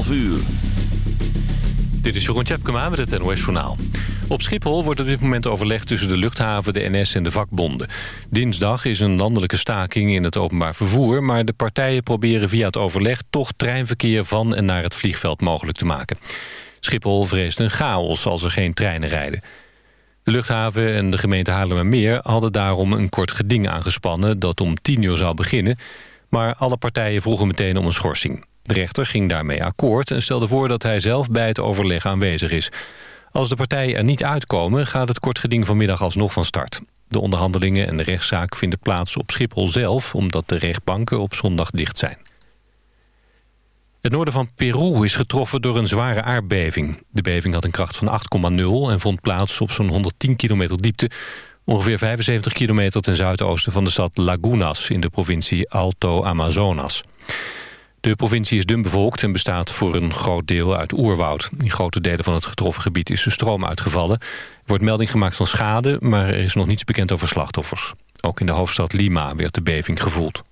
11 uur. Dit is Jeroen Tjepkema met het NOS Journaal. Op Schiphol wordt op dit moment overlegd tussen de luchthaven, de NS en de vakbonden. Dinsdag is een landelijke staking in het openbaar vervoer... maar de partijen proberen via het overleg toch treinverkeer van en naar het vliegveld mogelijk te maken. Schiphol vreest een chaos als er geen treinen rijden. De luchthaven en de gemeente Haarlemmermeer hadden daarom een kort geding aangespannen... dat om 10 uur zou beginnen, maar alle partijen vroegen meteen om een schorsing. De rechter ging daarmee akkoord en stelde voor dat hij zelf bij het overleg aanwezig is. Als de partijen er niet uitkomen gaat het kort geding vanmiddag alsnog van start. De onderhandelingen en de rechtszaak vinden plaats op Schiphol zelf... omdat de rechtbanken op zondag dicht zijn. Het noorden van Peru is getroffen door een zware aardbeving. De beving had een kracht van 8,0 en vond plaats op zo'n 110 kilometer diepte... ongeveer 75 kilometer ten zuidoosten van de stad Lagunas... in de provincie Alto Amazonas. De provincie is dun bevolkt en bestaat voor een groot deel uit oerwoud. In grote delen van het getroffen gebied is de stroom uitgevallen. Er wordt melding gemaakt van schade, maar er is nog niets bekend over slachtoffers. Ook in de hoofdstad Lima werd de beving gevoeld.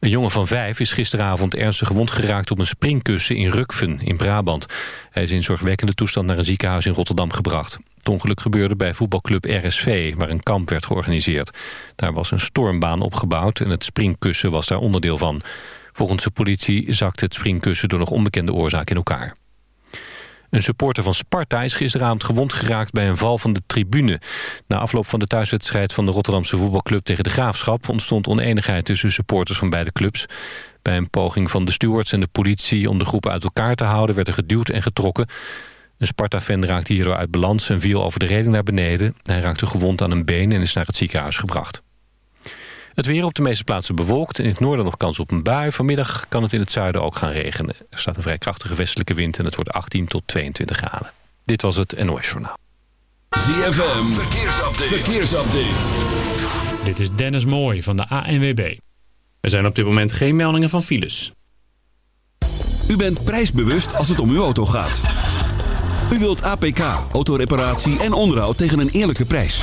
Een jongen van vijf is gisteravond ernstig gewond geraakt op een springkussen in Rukven in Brabant. Hij is in zorgwekkende toestand naar een ziekenhuis in Rotterdam gebracht. Het ongeluk gebeurde bij voetbalclub RSV, waar een kamp werd georganiseerd. Daar was een stormbaan opgebouwd en het springkussen was daar onderdeel van. Volgens de politie zakte het springkussen door nog onbekende oorzaak in elkaar. Een supporter van Sparta is gisteravond gewond geraakt bij een val van de tribune. Na afloop van de thuiswedstrijd van de Rotterdamse voetbalclub tegen de Graafschap... ontstond oneenigheid tussen supporters van beide clubs. Bij een poging van de stewards en de politie om de groepen uit elkaar te houden... werd er geduwd en getrokken. Een Sparta-fan raakte hierdoor uit balans en viel over de reling naar beneden. Hij raakte gewond aan een been en is naar het ziekenhuis gebracht. Het weer op de meeste plaatsen bewolkt. In het noorden nog kans op een bui. Vanmiddag kan het in het zuiden ook gaan regenen. Er staat een vrij krachtige westelijke wind en het wordt 18 tot 22 graden. Dit was het NOS Journaal. ZFM, verkeersupdate. verkeersupdate. Dit is Dennis Mooij van de ANWB. Er zijn op dit moment geen meldingen van files. U bent prijsbewust als het om uw auto gaat. U wilt APK, autoreparatie en onderhoud tegen een eerlijke prijs.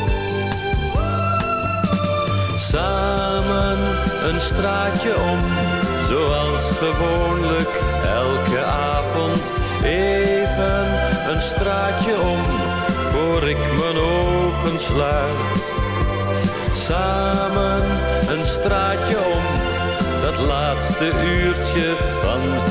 Samen een straatje om, zoals gewoonlijk elke avond. Even een straatje om, voor ik mijn ogen sluit. Samen een straatje om, dat laatste uurtje van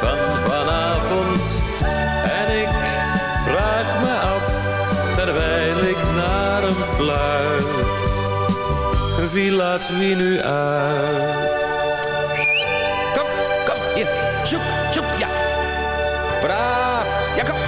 Van vanavond. En ik vraag me af, terwijl ik naar hem fluit. Wie laat wie nu uit? Kom, kom, hier. Zoek, zoek, ja. Braaf. Ja. Kom.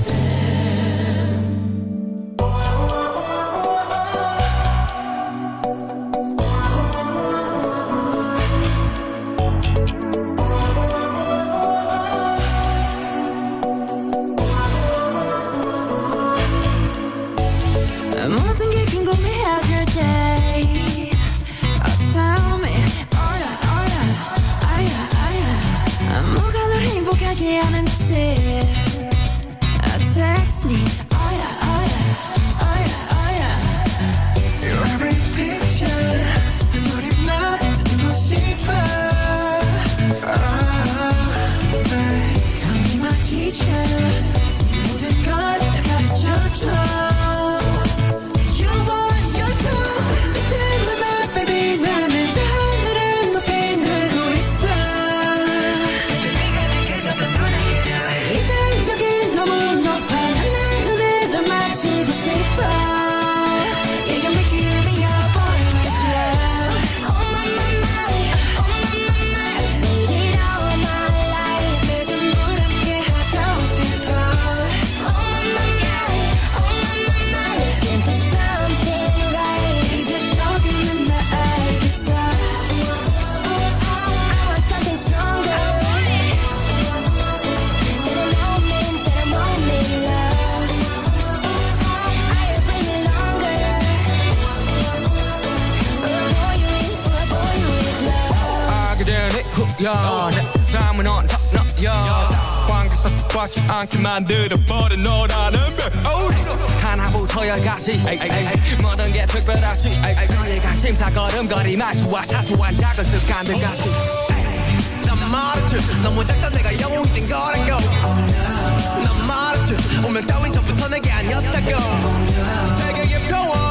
야 삶은 언탑나 야 광기서 스파치 않게 만들어버린 너라는 배우리 하나부터여까지 모든 게 특별하지 너희가 심사걸음거리 말투와 사소한 작은 습관들까지 난 말했지 너무 작다 내가 영웅이 된 거라고 난 말했지 운명 따윈 전부터 내게 아니었다고 세계의 평화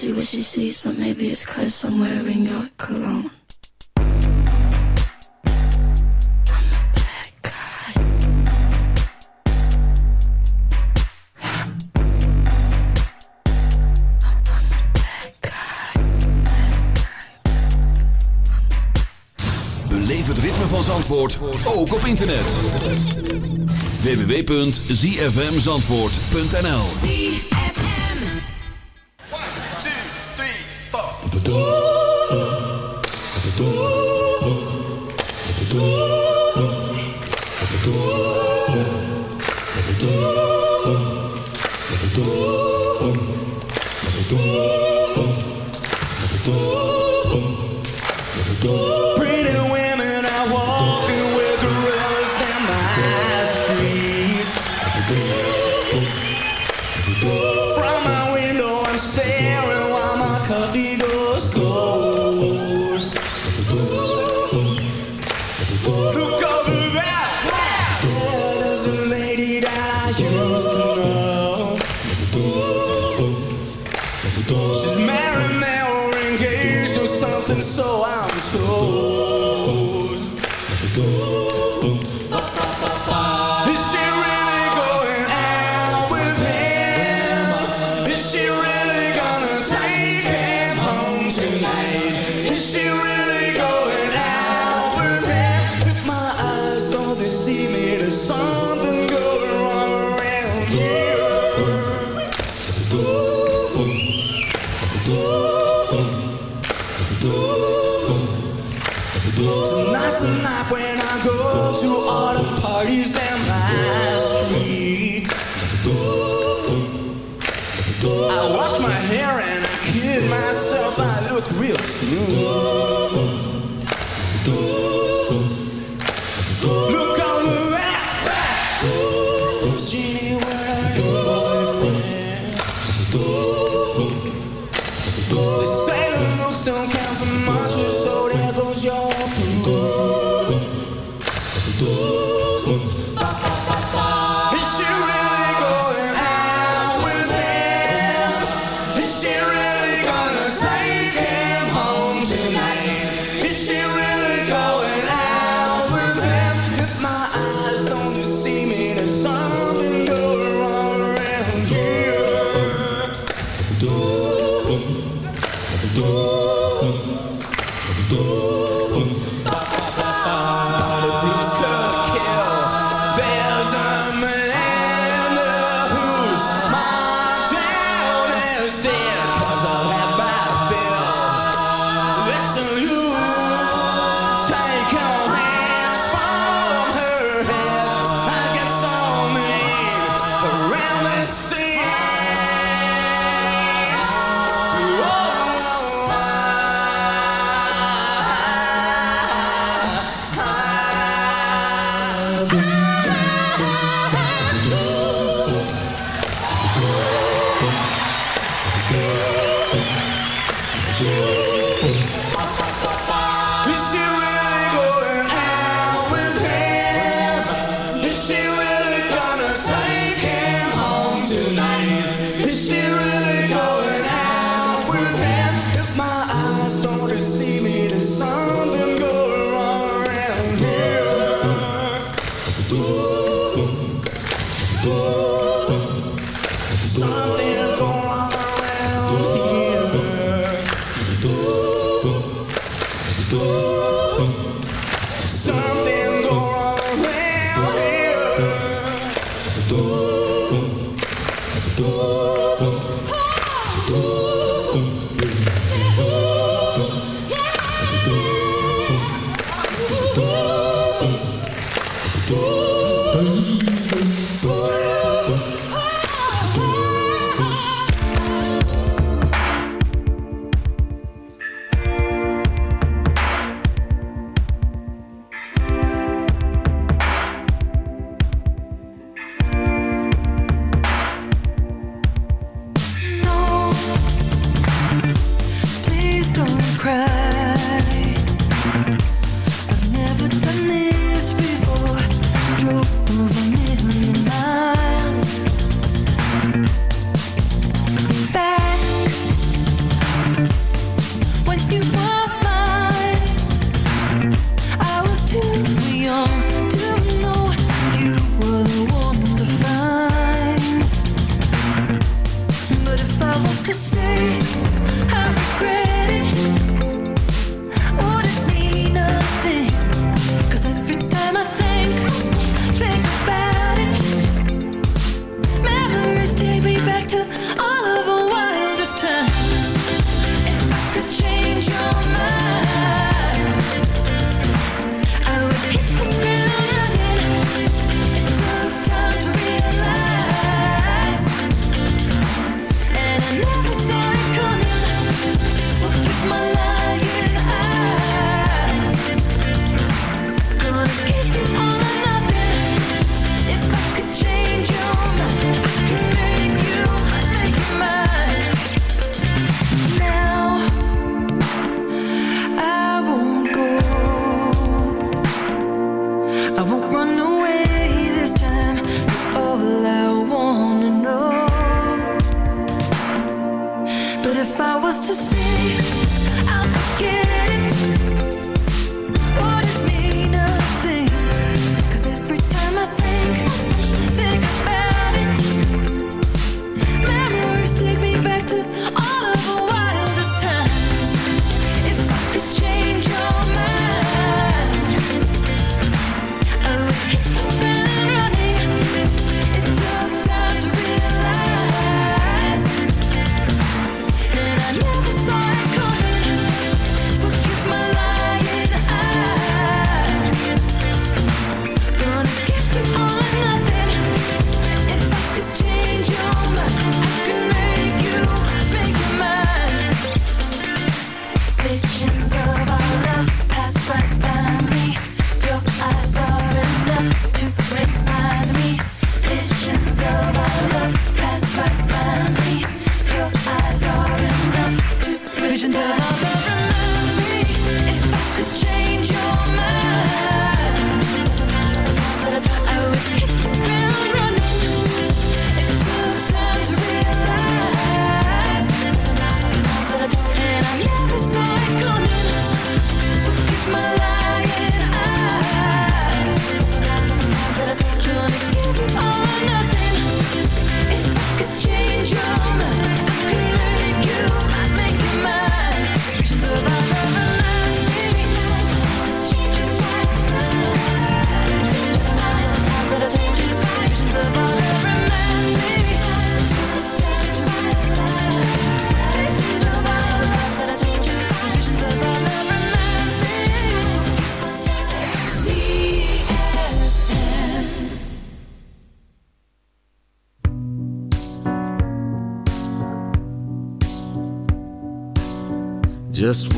see what she maar maybe it's cause I'm wearing your cologne. Zandvoort, ook op internet. www.zfmzandvoort.nl do.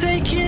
take you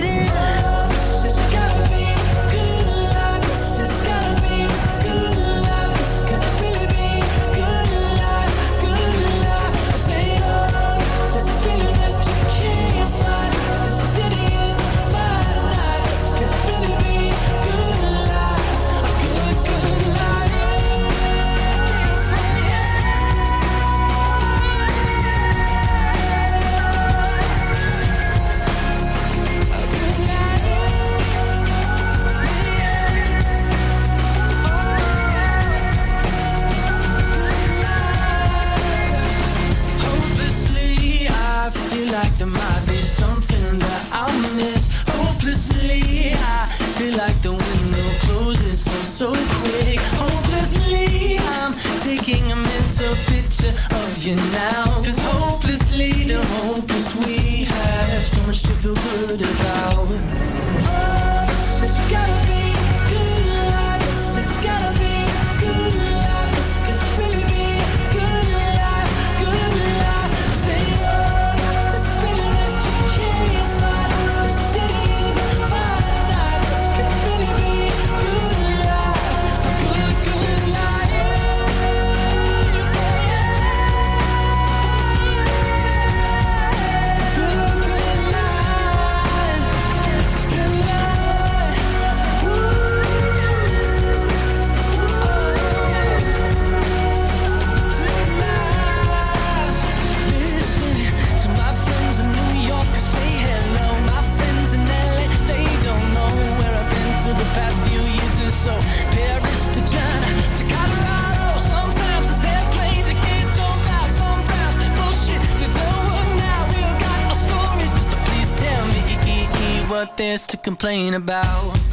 to complain about.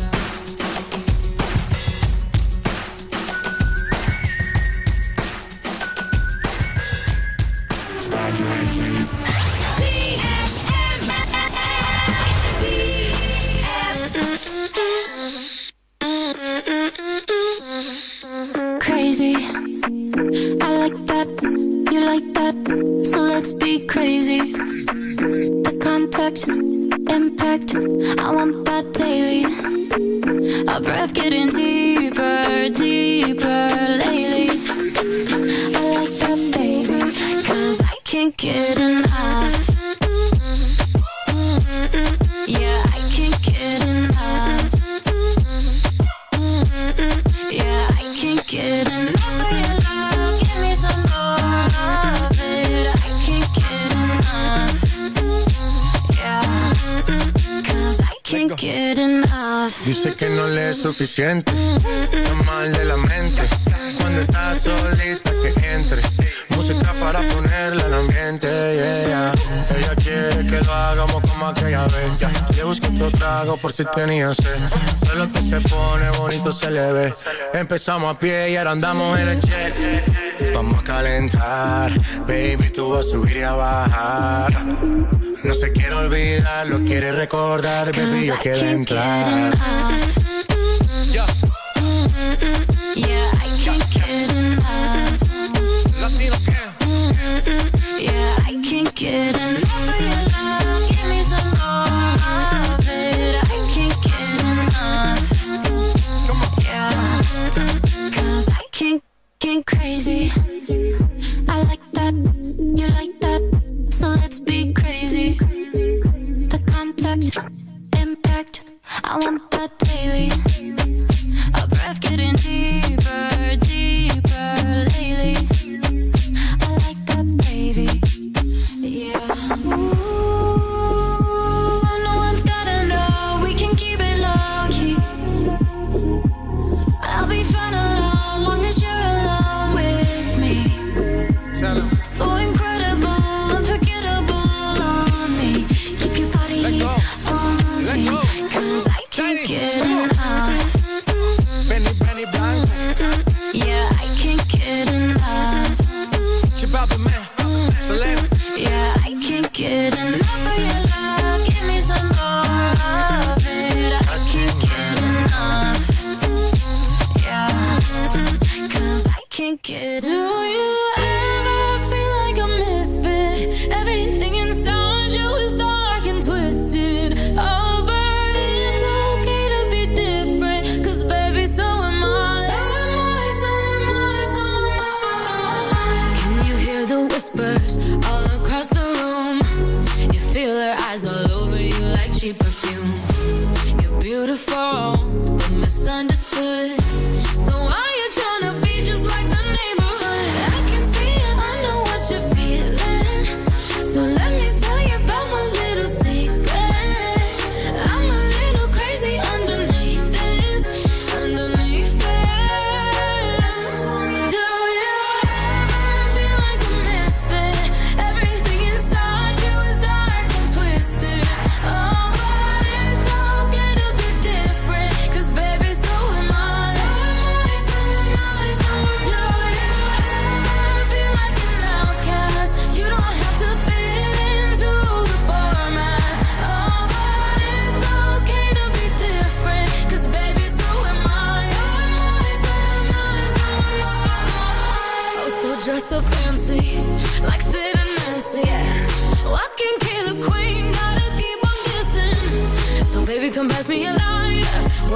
si tenía sed. De lo que se pone bonito se le ve. Empezamos a pie y ahora andamos en el jet. Vamos a calentar, baby, tú vas a subir y a bajar. No se quiere olvidar, lo quiere recordar, baby, yo quiero entrar.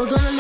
We're gonna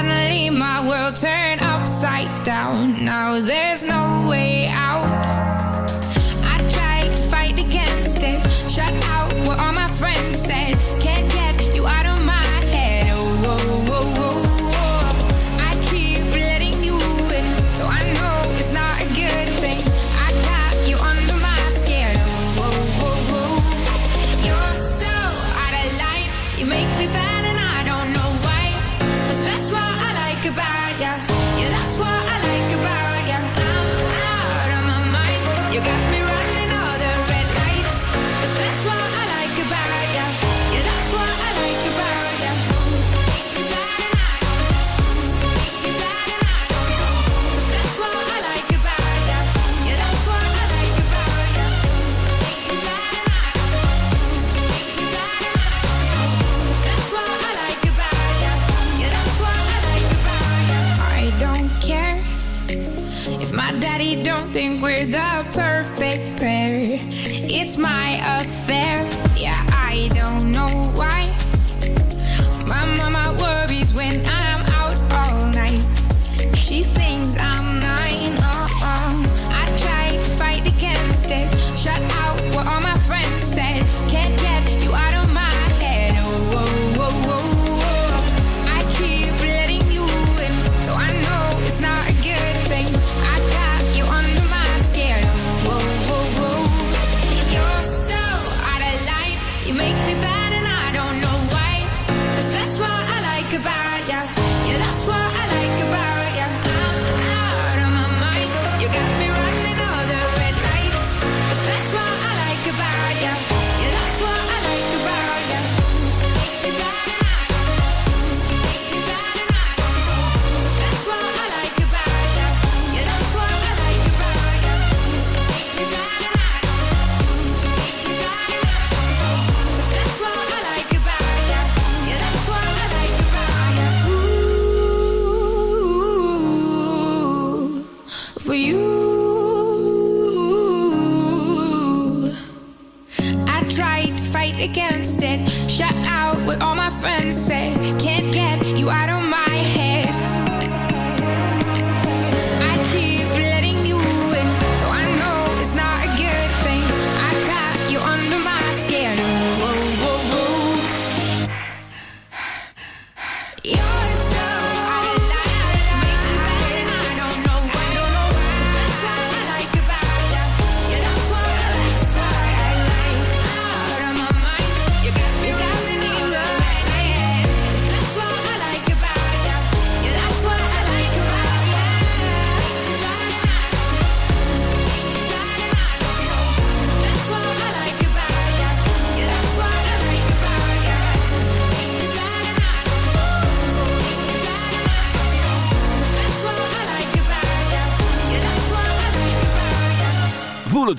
suddenly my world turned upside down. Now there's no way out.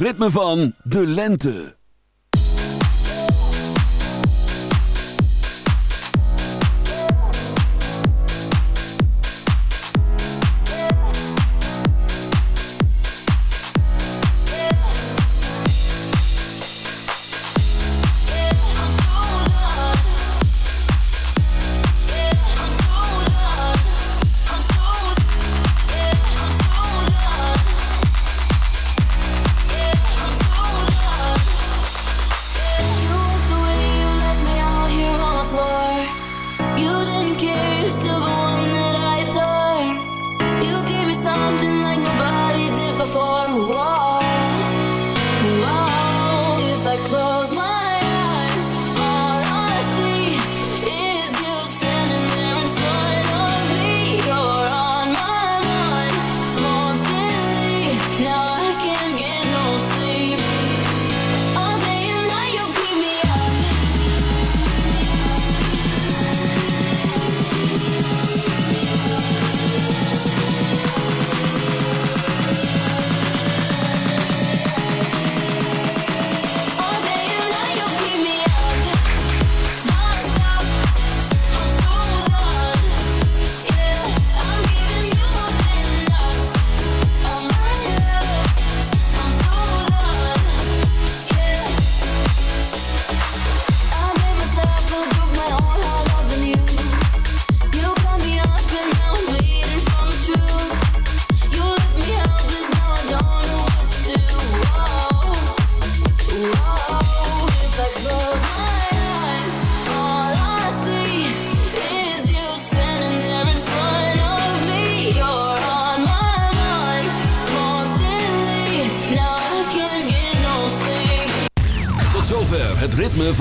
ritme van de lente.